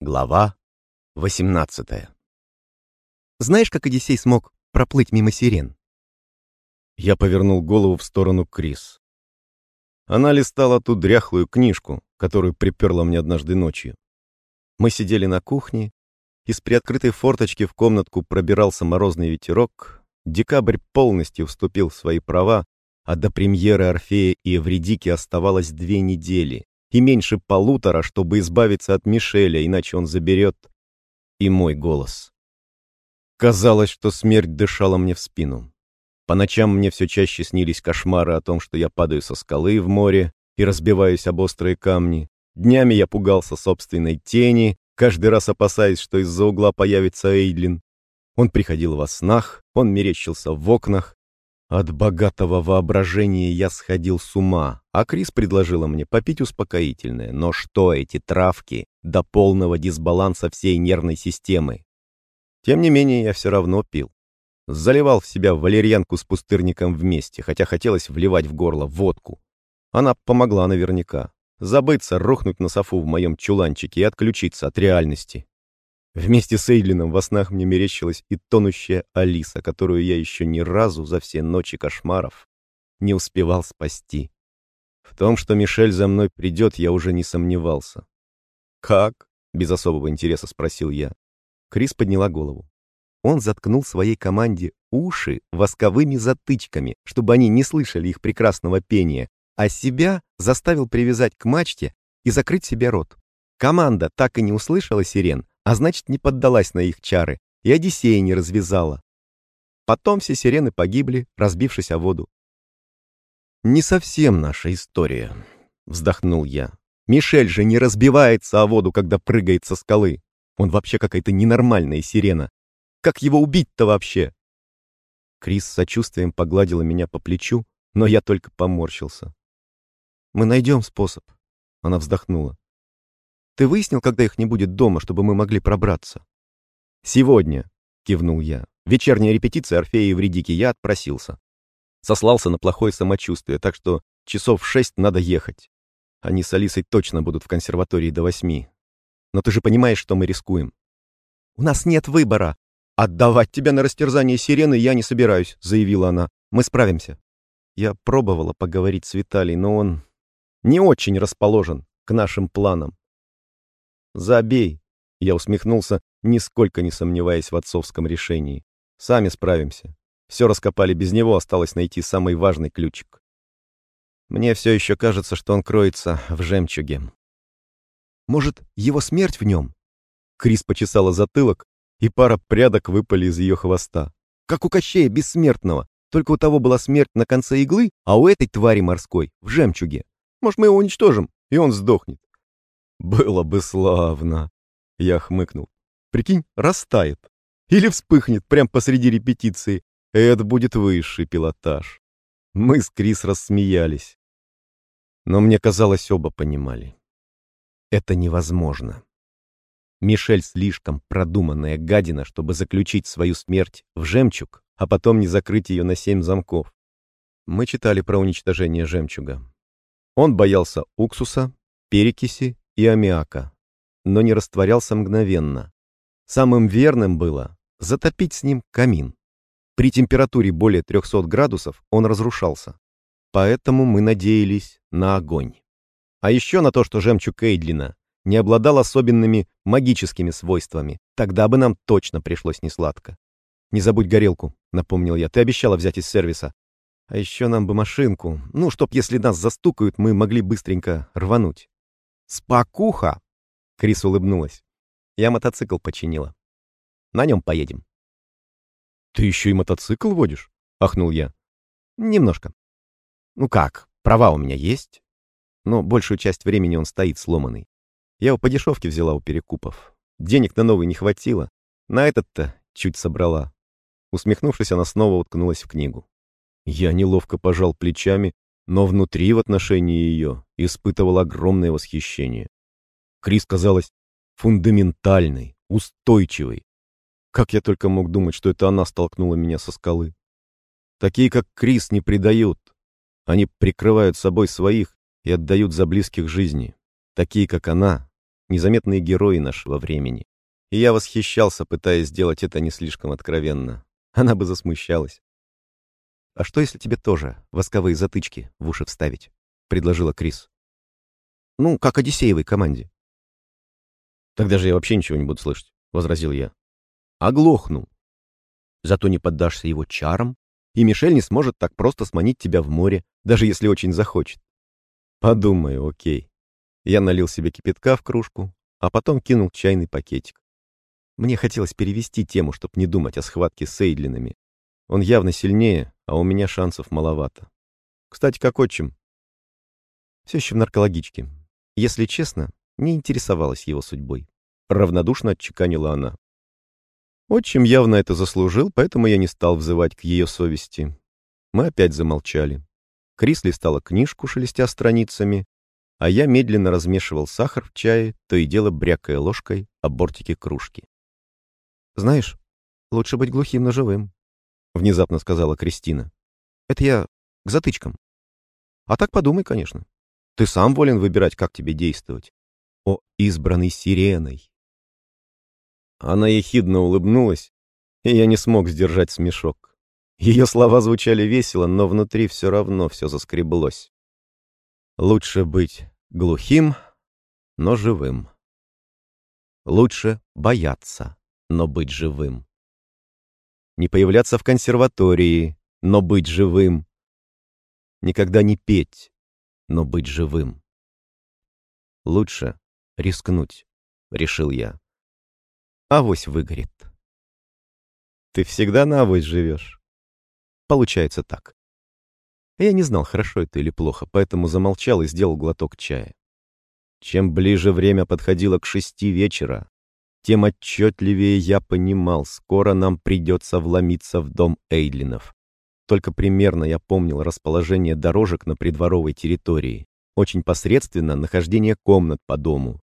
Глава 18 Знаешь, как Одиссей смог проплыть мимо сирен? Я повернул голову в сторону Крис. Она листала ту дряхлую книжку, которую приперла мне однажды ночью. Мы сидели на кухне, из приоткрытой форточки в комнатку пробирался морозный ветерок, декабрь полностью вступил в свои права, а до премьеры Орфея и Эвредики оставалось две недели и меньше полутора, чтобы избавиться от Мишеля, иначе он заберет и мой голос. Казалось, что смерть дышала мне в спину. По ночам мне все чаще снились кошмары о том, что я падаю со скалы в море и разбиваюсь об острые камни. Днями я пугался собственной тени, каждый раз опасаясь, что из-за угла появится Эйдлин. Он приходил во снах, он мерещился в окнах, от богатого воображения я сходил с ума, а Крис предложила мне попить успокоительное. Но что эти травки до полного дисбаланса всей нервной системы? Тем не менее, я все равно пил. Заливал в себя валерьянку с пустырником вместе, хотя хотелось вливать в горло водку. Она помогла наверняка. Забыться, рухнуть на софу в моем чуланчике и отключиться от реальности. Вместе с Эйдлином во снах мне мерещилась и тонущая Алиса, которую я еще ни разу за все ночи кошмаров не успевал спасти. В том, что Мишель за мной придет, я уже не сомневался. «Как?» — без особого интереса спросил я. Крис подняла голову. Он заткнул своей команде уши восковыми затычками, чтобы они не слышали их прекрасного пения, а себя заставил привязать к мачте и закрыть себе рот. Команда так и не услышала сирен, а значит, не поддалась на их чары, и Одиссея не развязала. Потом все сирены погибли, разбившись о воду. «Не совсем наша история», — вздохнул я. «Мишель же не разбивается о воду, когда прыгает со скалы. Он вообще какая-то ненормальная сирена. Как его убить-то вообще?» Крис с сочувствием погладила меня по плечу, но я только поморщился. «Мы найдем способ», — она вздохнула. Ты выяснил, когда их не будет дома, чтобы мы могли пробраться?» «Сегодня», — кивнул я. «Вечерняя репетиция Орфея и Вредики. Я отпросился. Сослался на плохое самочувствие, так что часов в шесть надо ехать. Они с Алисой точно будут в консерватории до восьми. Но ты же понимаешь, что мы рискуем». «У нас нет выбора. Отдавать тебя на растерзание сирены я не собираюсь», — заявила она. «Мы справимся». Я пробовала поговорить с Виталий, но он не очень расположен к нашим планам. «Забей!» Я усмехнулся, нисколько не сомневаясь в отцовском решении. «Сами справимся. Все раскопали без него, осталось найти самый важный ключик. Мне все еще кажется, что он кроется в жемчуге». «Может, его смерть в нем?» Крис почесала затылок, и пара прядок выпали из ее хвоста. «Как у Кощея Бессмертного. Только у того была смерть на конце иглы, а у этой твари морской — в жемчуге. Может, мы его уничтожим, и он сдохнет. «Было бы славно!» Я хмыкнул. «Прикинь, растает. Или вспыхнет прямо посреди репетиции. Это будет высший пилотаж». Мы с Крис рассмеялись. Но мне казалось, оба понимали. Это невозможно. Мишель слишком продуманная гадина, чтобы заключить свою смерть в жемчуг, а потом не закрыть ее на семь замков. Мы читали про уничтожение жемчуга. Он боялся уксуса, перекиси и аммиака, но не растворялся мгновенно. Самым верным было затопить с ним камин. При температуре более 300 градусов он разрушался. Поэтому мы надеялись на огонь. А еще на то, что жемчуг Эйдлина не обладал особенными магическими свойствами. Тогда бы нам точно пришлось несладко. «Не забудь горелку», — напомнил я. «Ты обещала взять из сервиса. А еще нам бы машинку. Ну, чтоб, если нас застукают, мы могли быстренько рвануть». «Спокуха!» — Крис улыбнулась. «Я мотоцикл починила. На нем поедем». «Ты еще и мотоцикл водишь?» — ахнул я. «Немножко. Ну как, права у меня есть, но большую часть времени он стоит сломанный. Я его по дешевке взяла у перекупов. Денег на новый не хватило. На этот-то чуть собрала». Усмехнувшись, она снова уткнулась в книгу. Я неловко пожал плечами но внутри в отношении ее испытывал огромное восхищение. Крис казалась фундаментальной, устойчивой. Как я только мог думать, что это она столкнула меня со скалы. Такие, как Крис, не предают. Они прикрывают собой своих и отдают за близких жизни. Такие, как она, незаметные герои нашего времени. И я восхищался, пытаясь сделать это не слишком откровенно. Она бы засмущалась. «А что, если тебе тоже восковые затычки в уши вставить?» — предложила Крис. «Ну, как Одиссеевой команде». «Тогда же я вообще ничего не буду слышать», — возразил я. «Оглохну. Зато не поддашься его чарам, и Мишель не сможет так просто сманить тебя в море, даже если очень захочет. Подумаю, окей. Я налил себе кипятка в кружку, а потом кинул чайный пакетик. Мне хотелось перевести тему, чтобы не думать о схватке с Эйдлинами. Он явно сильнее, а у меня шансов маловато. Кстати, как отчим? Все еще в наркологичке. Если честно, не интересовалась его судьбой. Равнодушно отчеканила она. Отчим явно это заслужил, поэтому я не стал взывать к ее совести. Мы опять замолчали. Крис листала книжку, шелестя страницами, а я медленно размешивал сахар в чае, то и дело брякая ложкой о бортике кружки. «Знаешь, лучше быть глухим, но живым», — внезапно сказала Кристина. «Это я к затычкам. А так подумай, конечно. Ты сам волен выбирать, как тебе действовать. О, избранный сиреной!» Она ехидно улыбнулась, и я не смог сдержать смешок. Ее слова звучали весело, но внутри все равно все заскреблось. Лучше быть глухим, но живым. Лучше бояться, но быть живым. Не появляться в консерватории, но быть живым. Никогда не петь, но быть живым. Лучше рискнуть, решил я. Авось выгорит. Ты всегда на авось живешь. Получается так. Я не знал, хорошо это или плохо, поэтому замолчал и сделал глоток чая. Чем ближе время подходило к шести вечера, тем отчетливее я понимал, скоро нам придется вломиться в дом Эйдлинов. Только примерно я помнил расположение дорожек на придворовой территории, очень посредственно нахождение комнат по дому,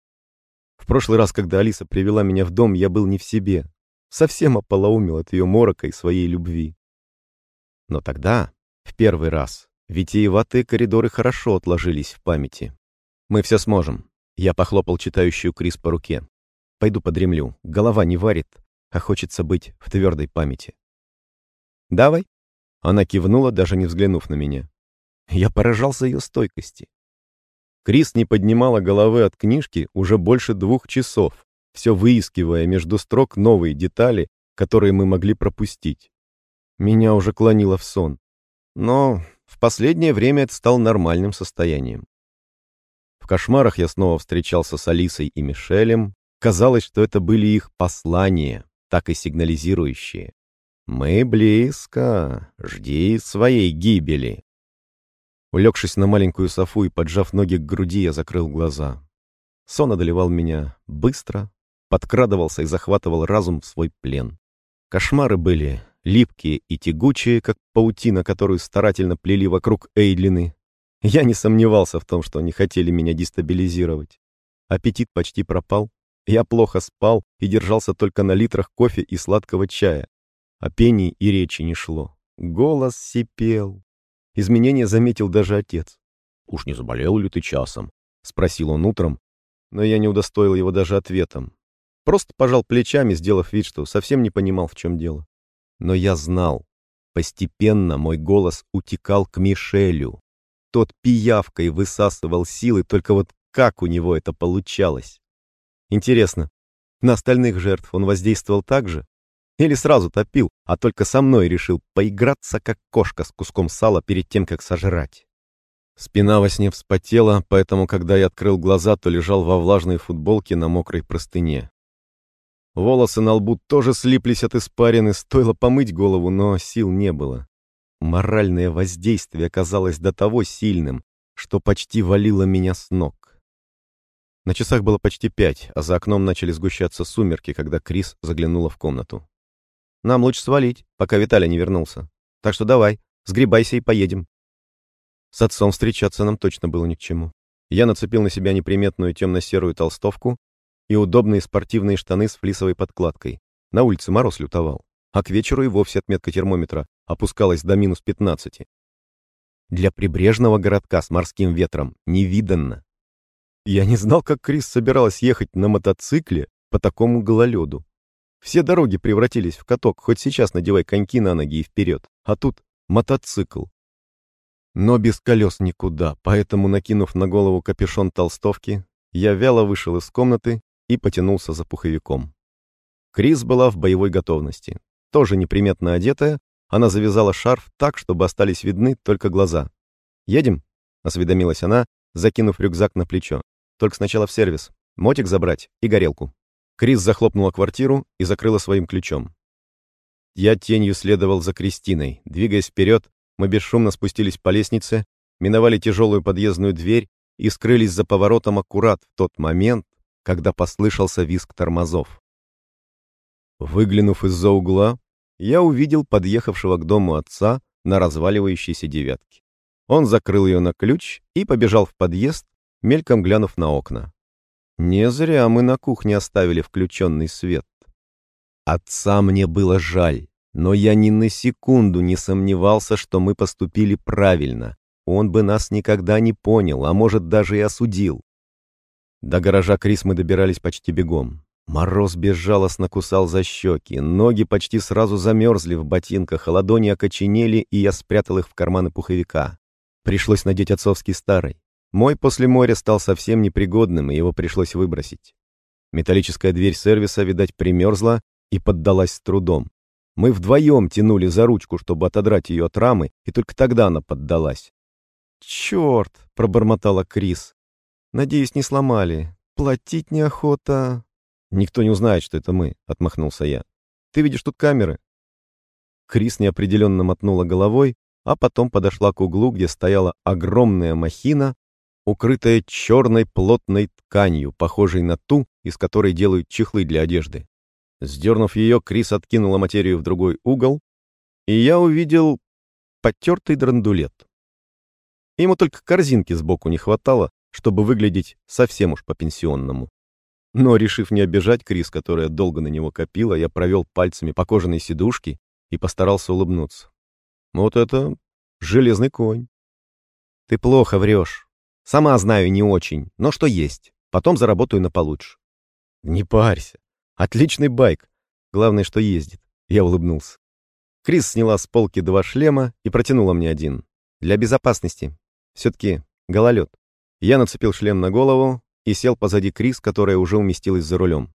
в прошлый раз, когда Алиса привела меня в дом, я был не в себе. Совсем ополоумел от ее морока и своей любви. Но тогда, в первый раз, витиеватые коридоры хорошо отложились в памяти. «Мы все сможем». Я похлопал читающую Крис по руке. «Пойду подремлю. Голова не варит, а хочется быть в твердой памяти». «Давай». Она кивнула, даже не взглянув на меня. Я поражался ее стойкости. Крис не поднимала головы от книжки уже больше двух часов, все выискивая между строк новые детали, которые мы могли пропустить. Меня уже клонило в сон. Но в последнее время это стало нормальным состоянием. В кошмарах я снова встречался с Алисой и Мишелем. Казалось, что это были их послания, так и сигнализирующие. «Мы близко. Жди своей гибели». Улегшись на маленькую софу и поджав ноги к груди, я закрыл глаза. Сон одолевал меня быстро, подкрадывался и захватывал разум в свой плен. Кошмары были липкие и тягучие, как паутина, которую старательно плели вокруг Эйдлины. Я не сомневался в том, что они хотели меня дестабилизировать. Аппетит почти пропал. Я плохо спал и держался только на литрах кофе и сладкого чая. О пении и речи не шло. Голос сипел. Изменения заметил даже отец. «Уж не заболел ли ты часом?» — спросил он утром, но я не удостоил его даже ответом. Просто пожал плечами, сделав вид, что совсем не понимал, в чем дело. Но я знал. Постепенно мой голос утекал к Мишелю. Тот пиявкой высасывал силы, только вот как у него это получалось? Интересно, на остальных жертв он воздействовал так же? Или сразу топил, а только со мной решил поиграться, как кошка с куском сала перед тем, как сожрать. Спина во сне вспотела, поэтому, когда я открыл глаза, то лежал во влажной футболке на мокрой простыне. Волосы на лбу тоже слиплись от испарины, стоило помыть голову, но сил не было. Моральное воздействие оказалось до того сильным, что почти валило меня с ног. На часах было почти пять, а за окном начали сгущаться сумерки, когда Крис заглянула в комнату. Нам лучше свалить, пока Виталий не вернулся. Так что давай, сгребайся и поедем. С отцом встречаться нам точно было ни к чему. Я нацепил на себя неприметную темно-серую толстовку и удобные спортивные штаны с флисовой подкладкой. На улице мороз лютовал, а к вечеру и вовсе отметка термометра опускалась до минус 15. Для прибрежного городка с морским ветром невиданно. Я не знал, как Крис собиралась ехать на мотоцикле по такому гололеду. Все дороги превратились в каток, хоть сейчас надевай коньки на ноги и вперед. А тут мотоцикл. Но без колес никуда, поэтому, накинув на голову капюшон толстовки, я вяло вышел из комнаты и потянулся за пуховиком. Крис была в боевой готовности. Тоже неприметно одетая, она завязала шарф так, чтобы остались видны только глаза. «Едем?» — осведомилась она, закинув рюкзак на плечо. «Только сначала в сервис. Мотик забрать и горелку». Крис захлопнула квартиру и закрыла своим ключом. Я тенью следовал за Кристиной. Двигаясь вперед, мы бесшумно спустились по лестнице, миновали тяжелую подъездную дверь и скрылись за поворотом аккурат в тот момент, когда послышался визг тормозов. Выглянув из-за угла, я увидел подъехавшего к дому отца на разваливающейся девятке. Он закрыл ее на ключ и побежал в подъезд, мельком глянув на окна. Не зря мы на кухне оставили включенный свет. Отца мне было жаль, но я ни на секунду не сомневался, что мы поступили правильно. Он бы нас никогда не понял, а может даже и осудил. До гаража Крис мы добирались почти бегом. Мороз безжалостно кусал за щеки, ноги почти сразу замерзли в ботинках, а ладони окоченели, и я спрятал их в карманы пуховика. Пришлось надеть отцовский старый. Мой после моря стал совсем непригодным, и его пришлось выбросить. Металлическая дверь сервиса, видать, примерзла и поддалась с трудом. Мы вдвоем тянули за ручку, чтобы отодрать ее от рамы, и только тогда она поддалась. «Черт!» — пробормотала Крис. «Надеюсь, не сломали. Платить неохота...» «Никто не узнает, что это мы», — отмахнулся я. «Ты видишь тут камеры?» Крис неопределенно мотнула головой, а потом подошла к углу, где стояла огромная махина укрытая черной плотной тканью, похожей на ту, из которой делают чехлы для одежды. Сдернув ее, Крис откинула материю в другой угол, и я увидел потертый драндулет. Ему только корзинки сбоку не хватало, чтобы выглядеть совсем уж по-пенсионному. Но, решив не обижать Крис, которая долго на него копила, я провел пальцами по кожаной сидушке и постарался улыбнуться. Вот это железный конь. Ты плохо врешь. Сама знаю, не очень, но что есть. Потом заработаю на получше. Не парься. Отличный байк. Главное, что ездит. Я улыбнулся. Крис сняла с полки два шлема и протянула мне один. Для безопасности. Все-таки гололед. Я нацепил шлем на голову и сел позади Крис, которая уже уместилась за рулем.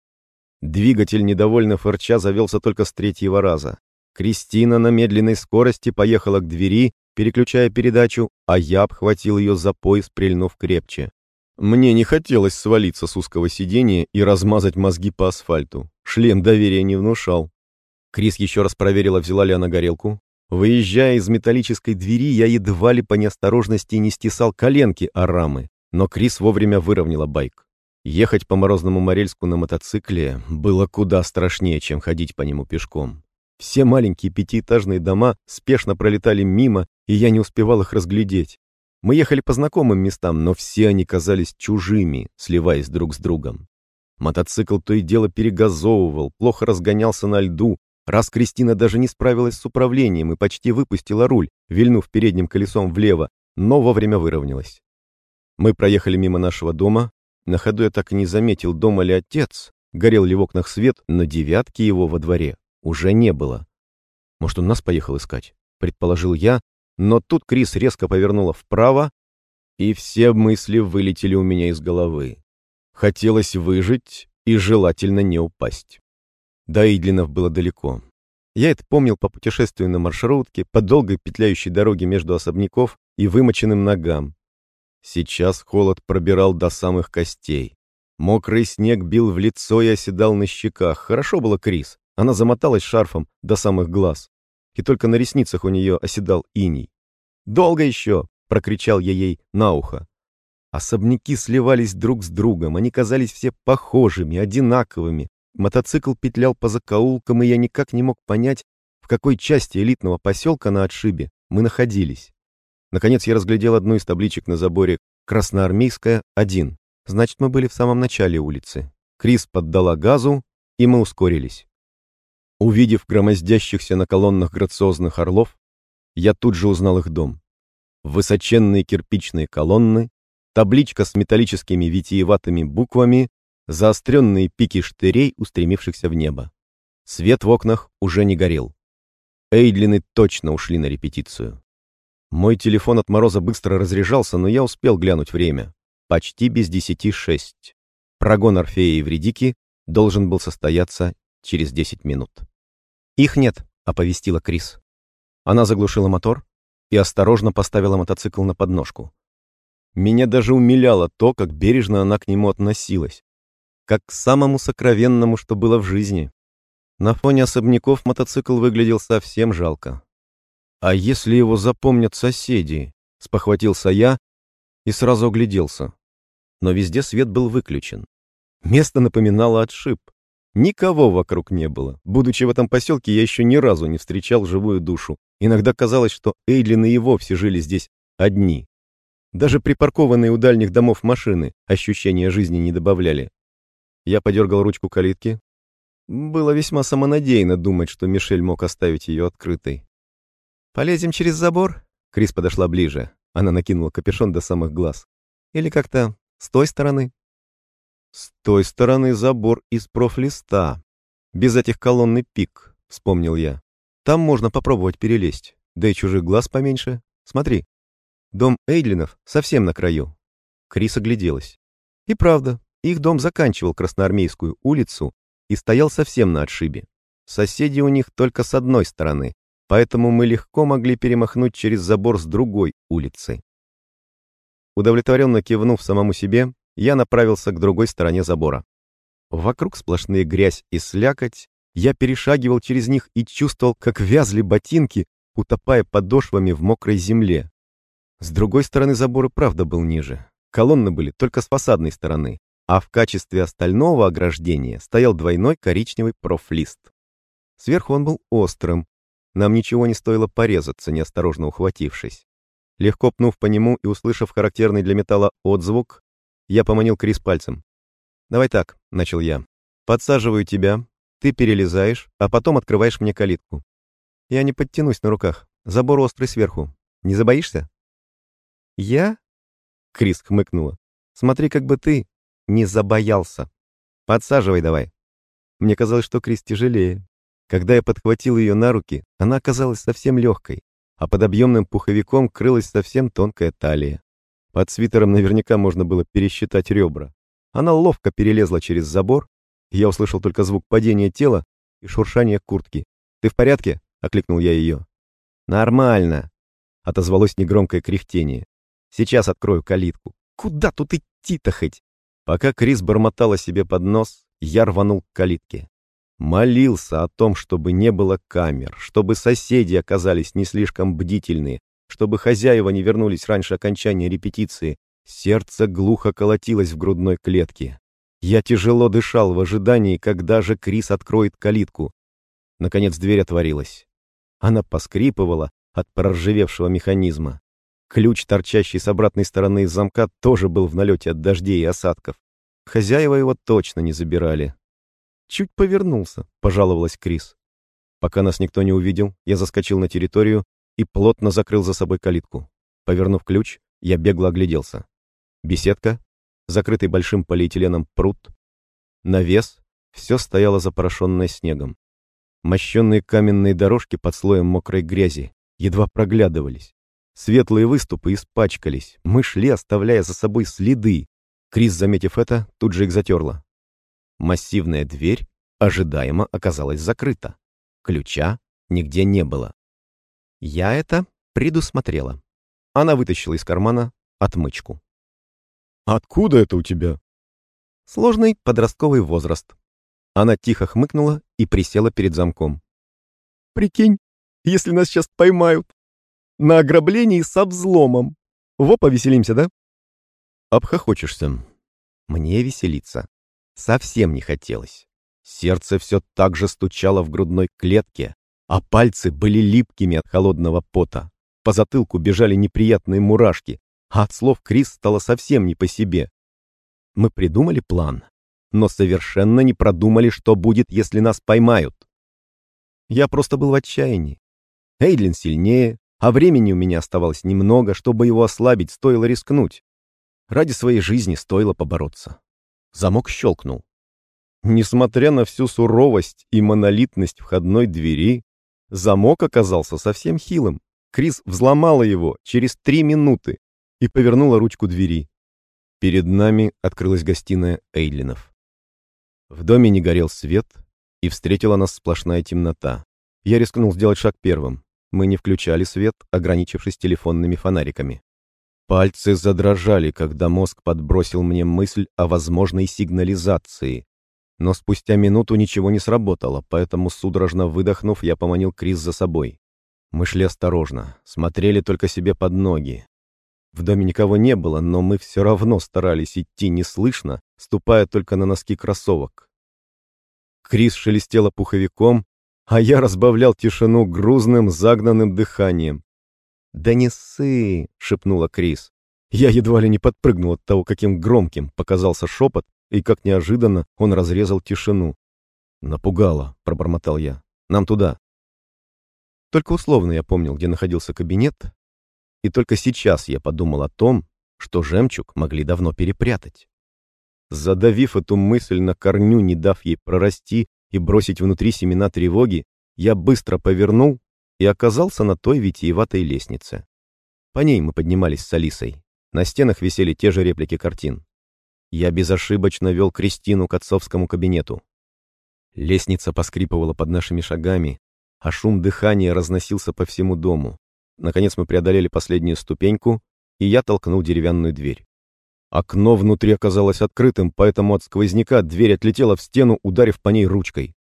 Двигатель недовольно фырча завелся только с третьего раза. Кристина на медленной скорости поехала к двери переключая передачу, а я обхватил ее за пояс, прильнув крепче. Мне не хотелось свалиться с узкого сиденья и размазать мозги по асфальту. Шлем доверия не внушал. Крис еще раз проверила, взяла ли она горелку. Выезжая из металлической двери, я едва ли по неосторожности не стесал коленки о рамы, но Крис вовремя выровняла байк. Ехать по морозному Морельску на мотоцикле было куда страшнее, чем ходить по нему пешком. Все маленькие пятиэтажные дома спешно пролетали мимо, и я не успевал их разглядеть. Мы ехали по знакомым местам, но все они казались чужими, сливаясь друг с другом. Мотоцикл то и дело перегазовывал, плохо разгонялся на льду, раз Кристина даже не справилась с управлением и почти выпустила руль, вильнув передним колесом влево, но вовремя выровнялась. Мы проехали мимо нашего дома. На ходу я так и не заметил, дома ли отец, горел ли в окнах свет, на девятке его во дворе уже не было. Может, он нас поехал искать? Предположил я, но тут Крис резко повернула вправо, и все мысли вылетели у меня из головы. Хотелось выжить и желательно не упасть. До Идлинов было далеко. Я это помнил по путешествию на маршрутке, по долгой петляющей дороге между особняков и вымоченным ногам. Сейчас холод пробирал до самых костей. Мокрый снег бил в лицо и оседал на щеках. Хорошо было Крис. Она замоталась шарфом до самых глаз, и только на ресницах у нее оседал иней. «Долго еще!» — прокричал я ей на ухо. Особняки сливались друг с другом, они казались все похожими, одинаковыми. Мотоцикл петлял по закоулкам, и я никак не мог понять, в какой части элитного поселка на отшибе мы находились. Наконец я разглядел одну из табличек на заборе «Красноармейская, 1». Значит, мы были в самом начале улицы. Крис поддала газу, и мы ускорились. Увидев громоздящихся на колоннах грациозных орлов, я тут же узнал их дом. Высоченные кирпичные колонны, табличка с металлическими витиеватыми буквами, заостренные пики штырей, устремившихся в небо. Свет в окнах уже не горел. Эйдлины точно ушли на репетицию. Мой телефон от мороза быстро разряжался, но я успел глянуть время. Почти без десяти шесть. Прогон Орфея и Вредики должен был состояться через десять минут. «Их нет», — оповестила Крис. Она заглушила мотор и осторожно поставила мотоцикл на подножку. Меня даже умиляло то, как бережно она к нему относилась. Как к самому сокровенному, что было в жизни. На фоне особняков мотоцикл выглядел совсем жалко. «А если его запомнят соседи?» — спохватился я и сразу огляделся. Но везде свет был выключен. Место напоминало отшиб. Никого вокруг не было. Будучи в этом поселке, я еще ни разу не встречал живую душу. Иногда казалось, что Эйдлины и вовсе жили здесь одни. Даже припаркованные у дальних домов машины ощущения жизни не добавляли. Я подергал ручку калитки, было весьма самонадеянно думать, что Мишель мог оставить ее открытой. «Полезем через забор?» Крис подошла ближе. Она накинула капюшон до самых глаз. «Или как-то с той стороны?» «С той стороны забор из профлиста. Без этих колонн и пик», — вспомнил я. «Там можно попробовать перелезть. Да и чужих глаз поменьше. Смотри. Дом Эйдлинов совсем на краю». Крис огляделась. И правда, их дом заканчивал Красноармейскую улицу и стоял совсем на отшибе. Соседи у них только с одной стороны, поэтому мы легко могли перемахнуть через забор с другой улицы. Удовлетворенно кивнув самому себе, я направился к другой стороне забора. Вокруг сплошные грязь и слякоть, я перешагивал через них и чувствовал, как вязли ботинки, утопая подошвами в мокрой земле. С другой стороны забора правда был ниже. Колонны были только с фасадной стороны, а в качестве остального ограждения стоял двойной коричневый профлист. Сверху он был острым, нам ничего не стоило порезаться, неосторожно ухватившись. Легко пнув по нему и услышав характерный для металла отзвук, я поманил Крис пальцем. «Давай так», — начал я. «Подсаживаю тебя, ты перелезаешь, а потом открываешь мне калитку. Я не подтянусь на руках, забор острый сверху. Не забоишься?» «Я?» — Крис хмыкнула. «Смотри, как бы ты не забоялся. Подсаживай давай. Мне казалось, что Крис тяжелее. Когда я подхватил ее на руки, она оказалась совсем легкой, а под объемным пуховиком крылась совсем тонкая талия. Под свитером наверняка можно было пересчитать ребра. Она ловко перелезла через забор, я услышал только звук падения тела и шуршание куртки. «Ты в порядке?» — окликнул я ее. «Нормально», — отозвалось негромкое кряхтение. «Сейчас открою калитку». «Куда тут идти-то хоть?» Пока Крис бормотала себе под нос, я рванул к калитке. Молился о том, чтобы не было камер, чтобы соседи оказались не слишком бдительные, чтобы хозяева не вернулись раньше окончания репетиции. Сердце глухо колотилось в грудной клетке. Я тяжело дышал в ожидании, когда же Крис откроет калитку. Наконец дверь отворилась. Она поскрипывала от проржавевшего механизма. Ключ, торчащий с обратной стороны из замка, тоже был в налете от дождей и осадков. Хозяева его точно не забирали. «Чуть повернулся», — пожаловалась Крис. Пока нас никто не увидел, я заскочил на территорию и плотно закрыл за собой калитку. Повернув ключ, я бегло огляделся. Беседка, закрытый большим полиэтиленом пруд, навес, все стояло запорошенное снегом. Мощенные каменные дорожки под слоем мокрой грязи едва проглядывались. Светлые выступы испачкались. Мы шли, оставляя за собой следы. Крис, заметив это, тут же их затерла. Массивная дверь ожидаемо оказалась закрыта. Ключа нигде не было. Я это предусмотрела. Она вытащила из кармана отмычку. «Откуда это у тебя?» Сложный подростковый возраст. Она тихо хмыкнула и присела перед замком. «Прикинь, если нас сейчас поймают, на ограблении со взломом. Во, повеселимся, да? Обхохочешься. Мне веселиться. Совсем не хотелось. Сердце все так же стучало в грудной клетке, а пальцы были липкими от холодного пота. По затылку бежали неприятные мурашки, а от слов Крис стало совсем не по себе. Мы придумали план, но совершенно не продумали, что будет, если нас поймают. Я просто был в отчаянии. Эйдлин сильнее, а времени у меня оставалось немного, чтобы его ослабить, стоило рискнуть. Ради своей жизни стоило побороться. Замок щелкнул. Несмотря на всю суровость и монолитность входной двери, замок оказался совсем хилым. Крис взломала его через три минуты и повернула ручку двери. Перед нами открылась гостиная Эйдлинов. В доме не горел свет, и встретила нас сплошная темнота. Я рискнул сделать шаг первым. Мы не включали свет, ограничившись телефонными фонариками. Пальцы задрожали, когда мозг подбросил мне мысль о возможной сигнализации. Но спустя минуту ничего не сработало, поэтому, судорожно выдохнув, я поманил Крис за собой. Мы шли осторожно, смотрели только себе под ноги. В доме никого не было, но мы все равно старались идти неслышно, ступая только на носки кроссовок. Крис шелестела пуховиком, а я разбавлял тишину грузным, загнанным дыханием. «Да не ссы!» — шепнула Крис. Я едва ли не подпрыгнул от того, каким громким показался шепот, и как неожиданно он разрезал тишину. «Напугало», — пробормотал я. «Нам туда». Только условно я помнил, где находился кабинет, и только сейчас я подумал о том, что жемчуг могли давно перепрятать. Задавив эту мысль на корню, не дав ей прорасти и бросить внутри семена тревоги, я быстро повернул и оказался на той витиеватой лестнице. По ней мы поднимались с Алисой. На стенах висели те же реплики картин. Я безошибочно вел Кристину к отцовскому кабинету. Лестница поскрипывала под нашими шагами, а шум дыхания разносился по всему дому. Наконец мы преодолели последнюю ступеньку, и я толкнул деревянную дверь. Окно внутри оказалось открытым, поэтому от сквозняка дверь отлетела в стену, ударив по ней ручкой.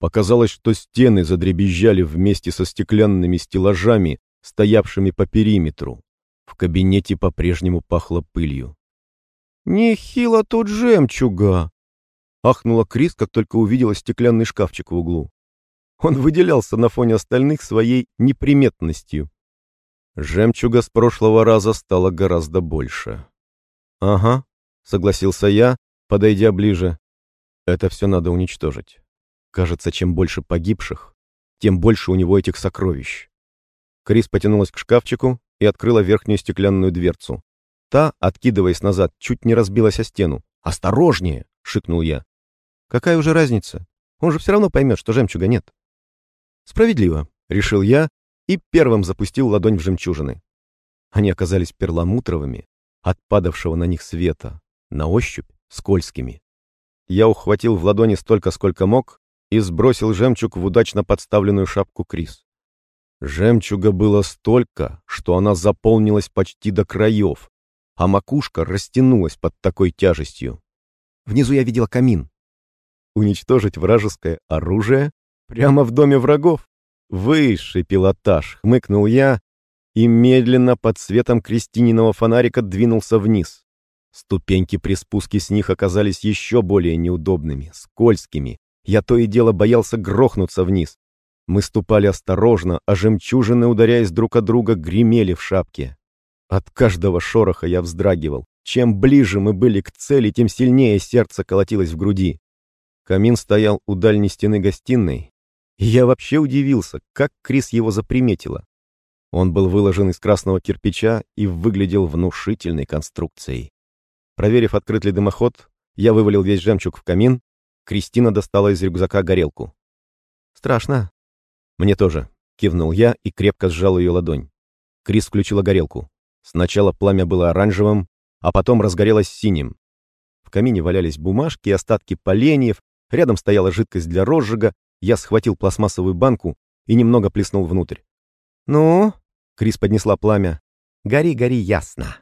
Показалось, что стены задребезжали вместе со стеклянными стеллажами, стоявшими по периметру. В кабинете по-прежнему пахло пылью. «Нехило тут жемчуга!» — ахнула Крис, как только увидела стеклянный шкафчик в углу. Он выделялся на фоне остальных своей неприметностью. Жемчуга с прошлого раза стало гораздо больше. «Ага», — согласился я, подойдя ближе. «Это все надо уничтожить. Кажется, чем больше погибших, тем больше у него этих сокровищ». Крис потянулась к шкафчику и открыла верхнюю стеклянную дверцу. Та, откидываясь назад, чуть не разбилась о стену. «Осторожнее!» — шикнул я. «Какая уже разница? Он же все равно поймет, что жемчуга нет». «Справедливо», — решил я и первым запустил ладонь в жемчужины. Они оказались перламутровыми, от падавшего на них света, на ощупь скользкими. Я ухватил в ладони столько, сколько мог, и сбросил жемчуг в удачно подставленную шапку Крис. Жемчуга было столько, что она заполнилась почти до краев, а макушка растянулась под такой тяжестью. Внизу я видел камин. Уничтожить вражеское оружие прямо в доме врагов? «Высший пилотаж!» — хмыкнул я и медленно под светом крестининого фонарика двинулся вниз. Ступеньки при спуске с них оказались еще более неудобными, скользкими. Я то и дело боялся грохнуться вниз. Мы ступали осторожно, а жемчужины, ударяясь друг от друга, гремели в шапке. От каждого шороха я вздрагивал. Чем ближе мы были к цели, тем сильнее сердце колотилось в груди. Камин стоял у дальней стены гостиной, я вообще удивился, как Крис его заприметила. Он был выложен из красного кирпича и выглядел внушительной конструкцией. Проверив, открыт ли дымоход, я вывалил весь жемчуг в камин. Кристина достала из рюкзака горелку. «Страшно?» «Мне тоже», — кивнул я и крепко сжал ее ладонь. Крис включила горелку. Сначала пламя было оранжевым, а потом разгорелось синим. В камине валялись бумажки и остатки поленьев, рядом стояла жидкость для розжига, я схватил пластмассовую банку и немного плеснул внутрь. «Ну?» — Крис поднесла пламя. «Гори, гори ясно!»